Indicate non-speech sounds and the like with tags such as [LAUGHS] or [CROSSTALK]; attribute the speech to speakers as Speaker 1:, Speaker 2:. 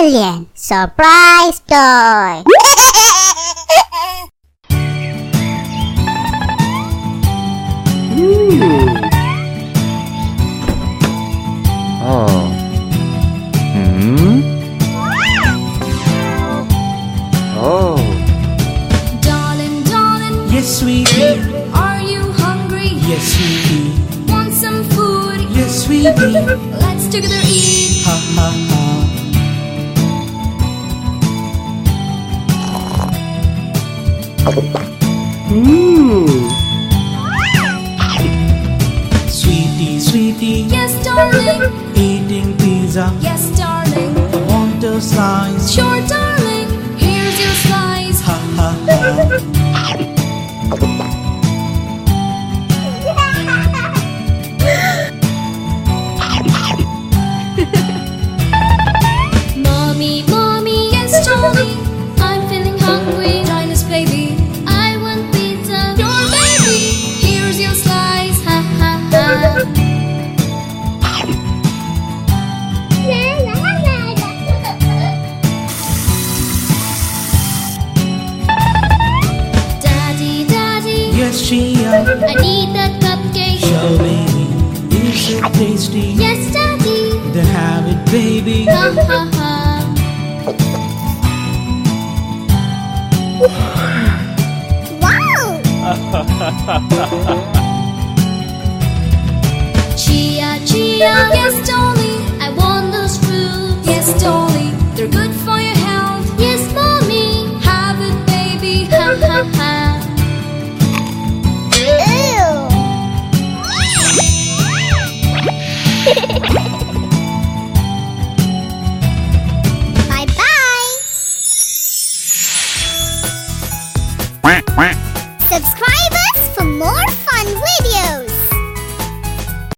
Speaker 1: million surprise toy.
Speaker 2: Oh. Hmm? Oh.
Speaker 3: Darling, darling,
Speaker 4: Yes, sweetie.
Speaker 3: are you hungry?
Speaker 4: Yes, sweetie.
Speaker 3: Want some food?
Speaker 4: Yes, sweetie.
Speaker 3: Let's together eat.
Speaker 4: Ha ha ha. Mmm. Sweetie, sweetie.
Speaker 3: Yes, darling.
Speaker 4: Eating pizza.
Speaker 3: Yes, darling. I want a slice? Sure, daddy.
Speaker 4: Yes, Chia.
Speaker 3: I need that cupcake.
Speaker 4: Show baby. Is it tasty?
Speaker 3: Yes, daddy.
Speaker 4: Then have it, baby.
Speaker 3: Ha ha ha. [LAUGHS] [LAUGHS]
Speaker 1: Wow! [LAUGHS]
Speaker 3: Chia, chia. Yes, Dolly.
Speaker 1: Subscribe